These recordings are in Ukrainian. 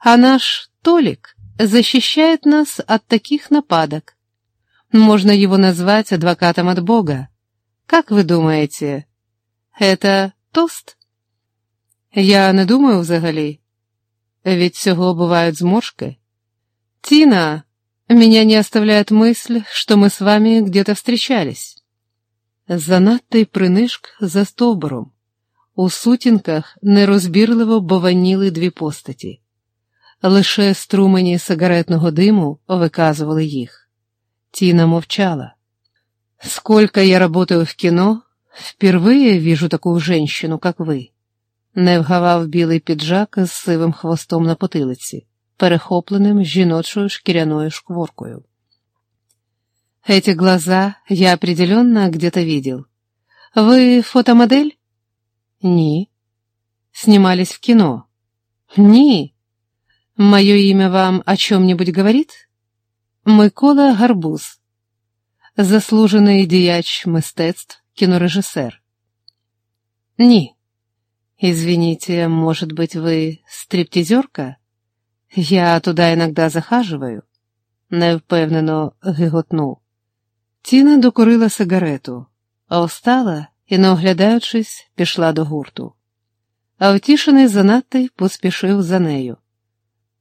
А наш Толик защищает нас от таких нападок. Можно его назвать адвокатом от Бога. Как вы думаете, это тост? Я не думаю взагалі. Від цього бывают зморшки. Тина, меня не оставляет мысль, что мы с вами где-то встречались. Занадтий принишк за стовбуром. У сутінках нерозбірливо бованіли дві постаті. Лише струмені сигаретного диму виказували їх. Тіна мовчала. Сколько я работаю в кино, впервые вижу такую женщину, как вы. Не вгавав білий піджак з сивим хвостом на потилиці, перехопленим жіночою шкіряною шкворкою. Эти глаза я определенно где-то видел. Вы фотомодель? Ни. Снимались в кино? Ни. Мое имя вам о чем-нибудь говорит? Микола Гарбуз. Заслужений діяч мистецтв, кінорежисер. Ні. Извините, может быть, вы стриптизерка? Я туда иногда захаживаю. Невпевнено гиготнув. Тіна докурила сигарету, а встала і, не оглядаючись, пішла до гурту. А втішений занадто поспішив за нею.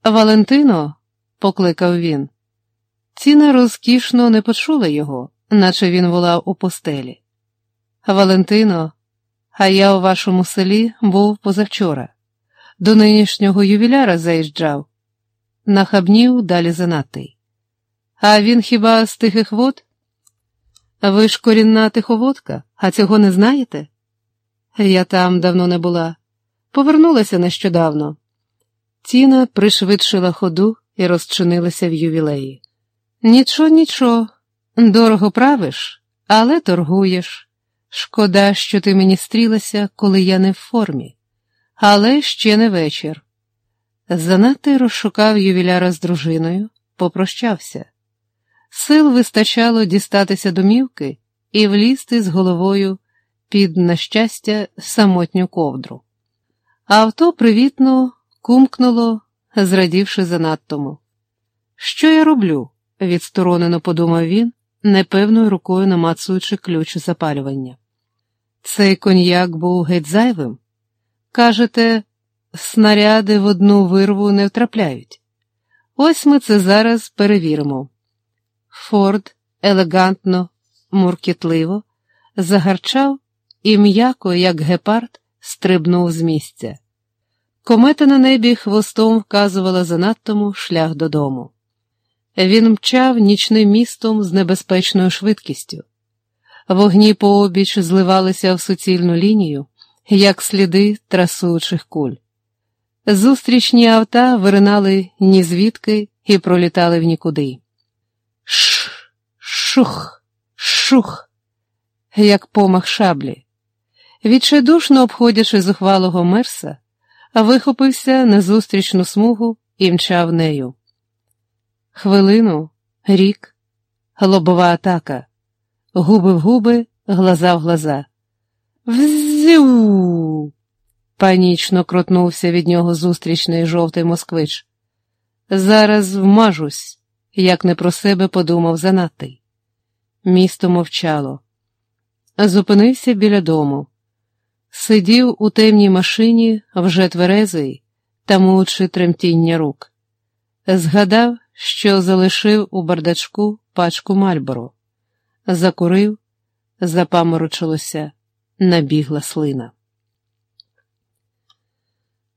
Валентино, покликав він. Тіна розкішно не почула його, наче він волав у постелі. Валентино, а я у вашому селі був позавчора. До нинішнього ювіляра заїжджав. Нахабнів далі занадтий. А він хіба з тихих вод? Ви ж корінна тиховодка, а цього не знаєте? Я там давно не була. Повернулася нещодавно. Тіна пришвидшила ходу і розчинилася в ювілеї. Нічого, нічого, дорого правиш, але торгуєш. Шкода, що ти мені стрілася, коли я не в формі, але ще не вечір. Занадто розшукав ювіляра з дружиною, попрощався. Сил вистачало дістатися домівки і влізти з головою під, на щастя, самотню ковдру. Авто привітно кумкнуло, зрадівши занадтому. Що я роблю? відсторонено подумав він, непевною рукою намацуючи ключ запалювання. Цей коньяк був геть зайвим. Кажете, снаряди в одну вирву не втрапляють. Ось ми це зараз перевіримо. Форд елегантно, муркітливо, загарчав і м'яко, як гепард, стрибнув з місця. Комета на небі хвостом вказувала занадтому шлях додому. Він мчав нічним містом з небезпечною швидкістю. Вогні пообіч зливалися в суцільну лінію, як сліди трасуючих куль. Зустрічні авта виринали ні звідки і пролітали в нікуди. Ш, шух, шух, як помах шаблі. Відчайдушно обходячи зухвалого мерса, вихопився на зустрічну смугу і мчав нею. Хвилину, рік, лобова атака, губи в губи, глаза в глаза. Взю. Панічно крутнувся від нього зустрічний жовтий москвич. Зараз вмажусь як не про себе подумав занадтий. Місто мовчало. Зупинився біля дому, сидів у темній машині вже тверезий, тамуючи тремтіння рук. Згадав, що залишив у бардачку пачку Мальборо, закурив, запаморочилося, набігла слина.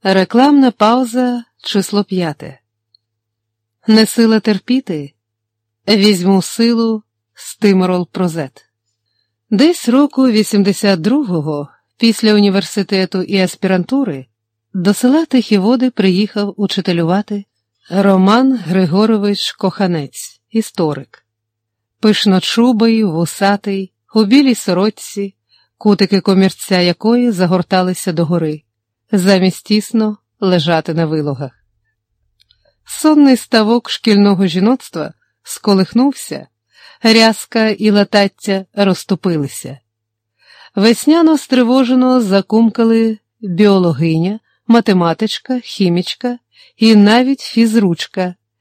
Рекламна пауза, число п'яте. Не сила терпіти, візьму силу Стиморол Прозет. Десь року 82-го, після університету і аспірантури, до села Тихі Води приїхав учителювати Роман Григорович Коханець, історик, пишночубий, вусатий, у білій сорочці, кутики комірця якої загорталися догори, замість тісно лежати на вилогах. Сонний ставок шкільного жіноцтва сколихнувся, рязка і латаття розтопилися. Весняно стривожено закумкали біологиня, математичка, хімічка і навіть фізручка.